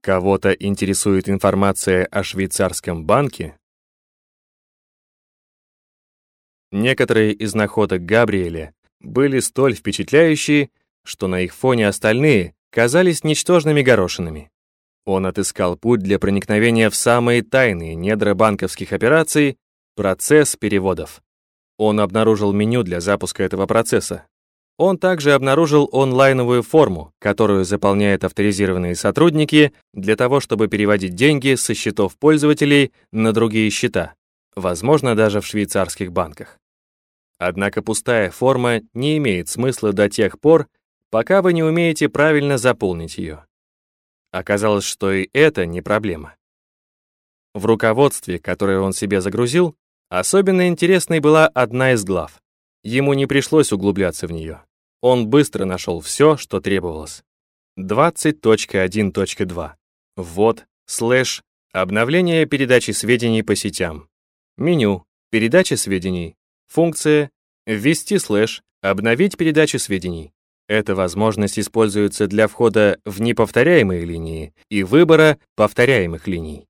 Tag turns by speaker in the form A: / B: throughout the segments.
A: Кого-то интересует информация о швейцарском банке? Некоторые из находок Габриэля были столь впечатляющие, что на их фоне остальные казались ничтожными горошинами. Он отыскал путь для проникновения в самые тайные недра банковских операций — процесс переводов. Он обнаружил меню для запуска этого процесса, он также обнаружил онлайновую форму, которую заполняют авторизированные сотрудники для того, чтобы переводить деньги со счетов пользователей на другие счета, возможно, даже в швейцарских банках. Однако пустая форма не имеет смысла до тех пор, пока вы не умеете правильно заполнить ее. Оказалось, что и это не проблема. В руководстве, которое он себе загрузил, особенно интересной была одна из глав. Ему не пришлось углубляться в нее. Он быстро нашел все, что требовалось. 20.1.2. Ввод, слэш, обновление передачи сведений по сетям. Меню, передача сведений. Функция, ввести слэш, обновить передачу сведений. Эта возможность используется для входа в неповторяемые линии и выбора повторяемых линий.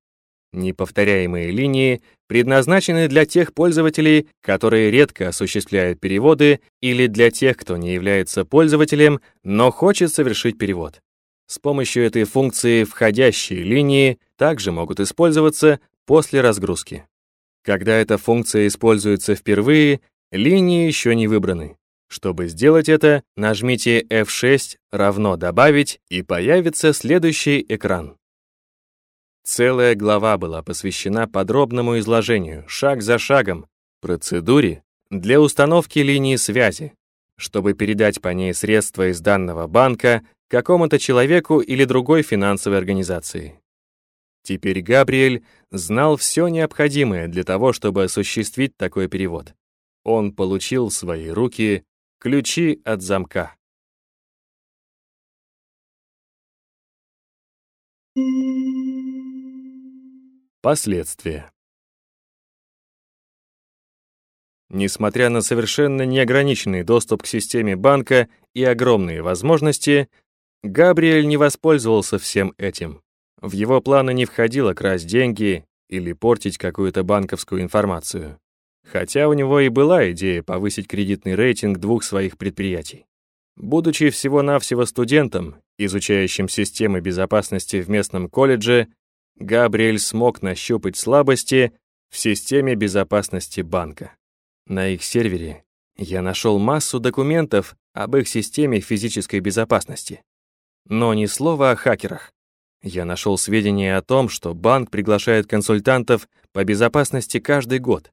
A: Неповторяемые линии предназначены для тех пользователей, которые редко осуществляют переводы, или для тех, кто не является пользователем, но хочет совершить перевод. С помощью этой функции входящие линии также могут использоваться после разгрузки. Когда эта функция используется впервые, линии еще не выбраны. Чтобы сделать это, нажмите F6 равно «Добавить» и появится следующий экран. Целая глава была посвящена подробному изложению, шаг за шагом, процедуре для установки линии связи, чтобы передать по ней средства из данного банка какому-то человеку или другой финансовой организации. Теперь Габриэль знал все необходимое для того, чтобы осуществить такой перевод. Он получил в свои руки ключи от замка. Последствия. Несмотря на совершенно неограниченный доступ к системе банка и огромные возможности, Габриэль не воспользовался всем этим. В его планы не входило красть деньги или портить какую-то банковскую информацию. Хотя у него и была идея повысить кредитный рейтинг двух своих предприятий. Будучи всего-навсего студентом, изучающим системы безопасности в местном колледже, Габриэль смог нащупать слабости в системе безопасности банка. На их сервере я нашел массу документов об их системе физической безопасности. Но ни слова о хакерах. Я нашел сведения о том, что банк приглашает консультантов по безопасности каждый год.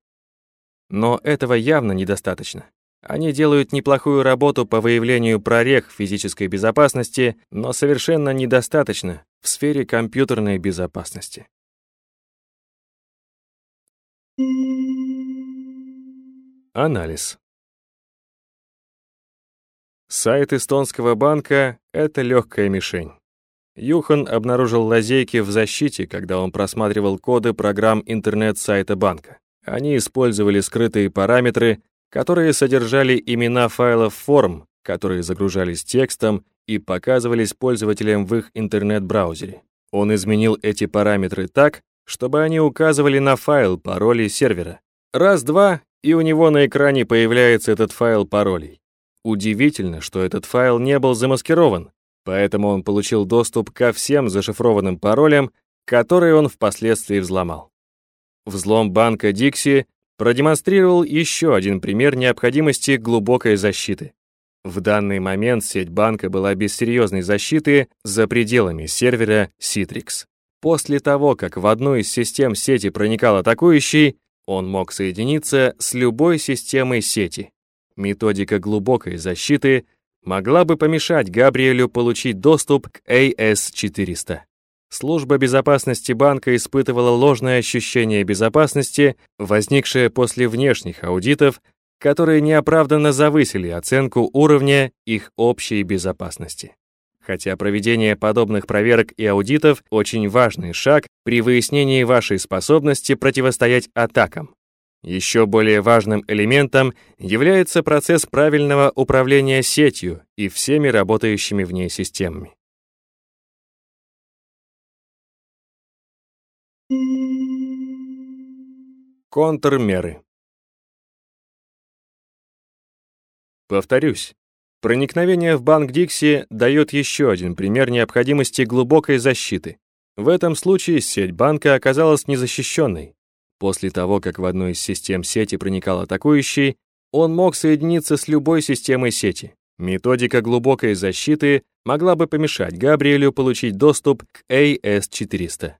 A: Но этого явно недостаточно. Они делают неплохую работу по выявлению прорех физической безопасности, но совершенно недостаточно в сфере компьютерной безопасности. Анализ. Сайт эстонского банка — это легкая мишень. Юхан обнаружил лазейки в защите, когда он просматривал коды программ интернет-сайта банка. Они использовали скрытые параметры, которые содержали имена файлов форм, которые загружались текстом и показывались пользователям в их интернет-браузере. Он изменил эти параметры так, чтобы они указывали на файл паролей сервера. Раз-два, и у него на экране появляется этот файл паролей. Удивительно, что этот файл не был замаскирован, поэтому он получил доступ ко всем зашифрованным паролям, которые он впоследствии взломал. Взлом банка Dixie продемонстрировал еще один пример необходимости глубокой защиты. В данный момент сеть банка была без серьезной защиты за пределами сервера Citrix. После того, как в одну из систем сети проникал атакующий, он мог соединиться с любой системой сети. Методика глубокой защиты могла бы помешать Габриэлю получить доступ к AS-400. Служба безопасности банка испытывала ложное ощущение безопасности, возникшее после внешних аудитов, которые неоправданно завысили оценку уровня их общей безопасности. Хотя проведение подобных проверок и аудитов – очень важный шаг при выяснении вашей способности противостоять атакам. Еще более важным элементом является процесс правильного управления сетью и всеми работающими в ней системами. Контрмеры Повторюсь, проникновение в банк Дикси дает еще один пример необходимости глубокой защиты. В этом случае сеть банка оказалась незащищенной. После того, как в одну из систем сети проникал атакующий, он мог соединиться с любой системой сети. Методика глубокой защиты могла бы помешать Габриэлю получить доступ к AS400.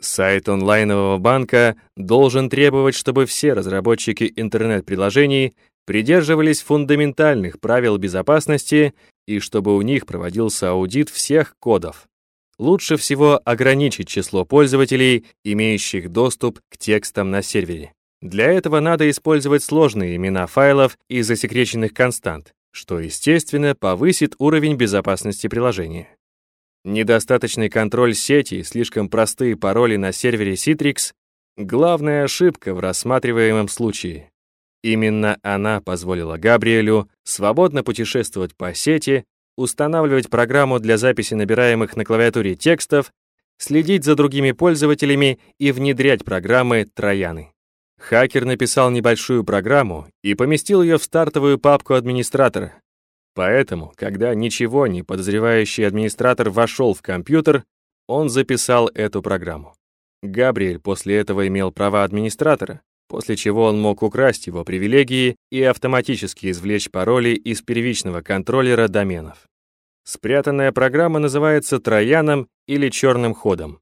A: Сайт онлайнового банка должен требовать, чтобы все разработчики интернет-приложений придерживались фундаментальных правил безопасности и чтобы у них проводился аудит всех кодов. Лучше всего ограничить число пользователей, имеющих доступ к текстам на сервере. Для этого надо использовать сложные имена файлов и засекреченных констант, что, естественно, повысит уровень безопасности приложения. Недостаточный контроль сети и слишком простые пароли на сервере Citrix — главная ошибка в рассматриваемом случае. Именно она позволила Габриэлю свободно путешествовать по сети, устанавливать программу для записи набираемых на клавиатуре текстов, следить за другими пользователями и внедрять программы Трояны. Хакер написал небольшую программу и поместил ее в стартовую папку администратора, Поэтому, когда ничего не подозревающий администратор вошел в компьютер, он записал эту программу. Габриэль после этого имел права администратора, после чего он мог украсть его привилегии и автоматически извлечь пароли из первичного контроллера доменов. Спрятанная программа называется трояном или черным ходом.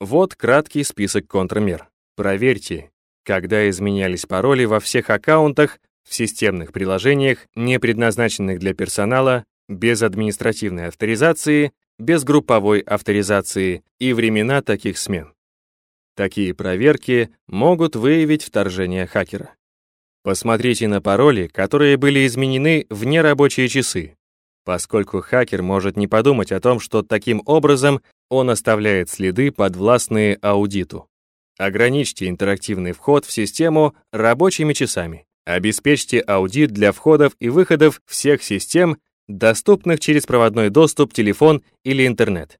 A: Вот краткий список контрмер. Проверьте, когда изменялись пароли во всех аккаунтах, в системных приложениях, не предназначенных для персонала, без административной авторизации, без групповой авторизации и времена таких смен. Такие проверки могут выявить вторжение хакера. Посмотрите на пароли, которые были изменены в нерабочие часы, поскольку хакер может не подумать о том, что таким образом он оставляет следы, подвластные аудиту. Ограничьте интерактивный вход в систему рабочими часами. Обеспечьте аудит для входов и выходов всех систем, доступных через проводной доступ, телефон или интернет.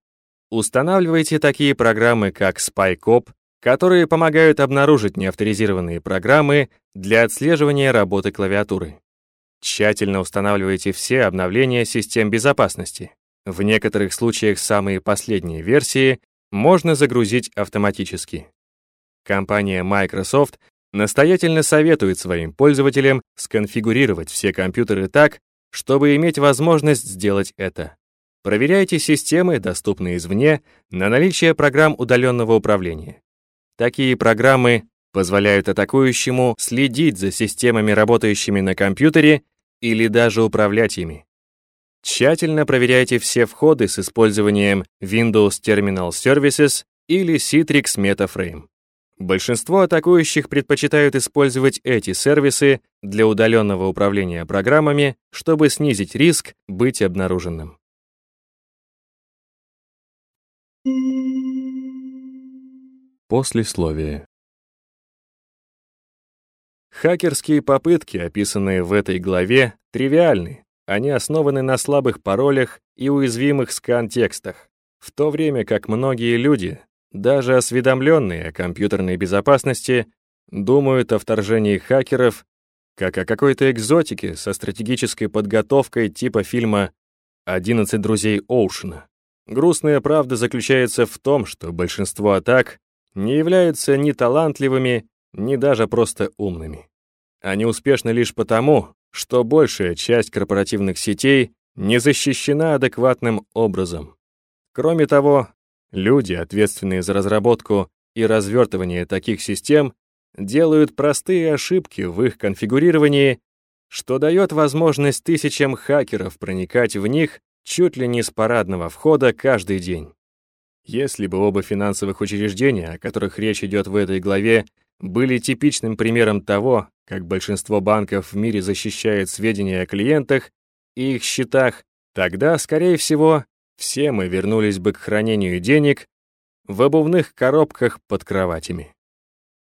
A: Устанавливайте такие программы, как SpyCop, которые помогают обнаружить неавторизированные программы для отслеживания работы клавиатуры. Тщательно устанавливайте все обновления систем безопасности. В некоторых случаях самые последние версии можно загрузить автоматически. Компания Microsoft настоятельно советует своим пользователям сконфигурировать все компьютеры так, чтобы иметь возможность сделать это. Проверяйте системы, доступные извне, на наличие программ удаленного управления. Такие программы позволяют атакующему следить за системами, работающими на компьютере, или даже управлять ими. Тщательно проверяйте все входы с использованием Windows Terminal Services или Citrix MetaFrame. Большинство атакующих предпочитают использовать эти сервисы для удаленного управления программами, чтобы снизить риск быть обнаруженным. Послесловие. Хакерские попытки, описанные в этой главе, тривиальны. Они основаны на слабых паролях и уязвимых скан-текстах, в то время как многие люди даже осведомленные о компьютерной безопасности думают о вторжении хакеров как о какой-то экзотике со стратегической подготовкой типа фильма «11 друзей Оушена». Грустная правда заключается в том, что большинство атак не являются ни талантливыми, ни даже просто умными. Они успешны лишь потому, что большая часть корпоративных сетей не защищена адекватным образом. Кроме того, Люди, ответственные за разработку и развертывание таких систем, делают простые ошибки в их конфигурировании, что дает возможность тысячам хакеров проникать в них чуть ли не с парадного входа каждый день. Если бы оба финансовых учреждения, о которых речь идет в этой главе, были типичным примером того, как большинство банков в мире защищает сведения о клиентах и их счетах, тогда, скорее всего, все мы вернулись бы к хранению денег в обувных коробках под кроватями.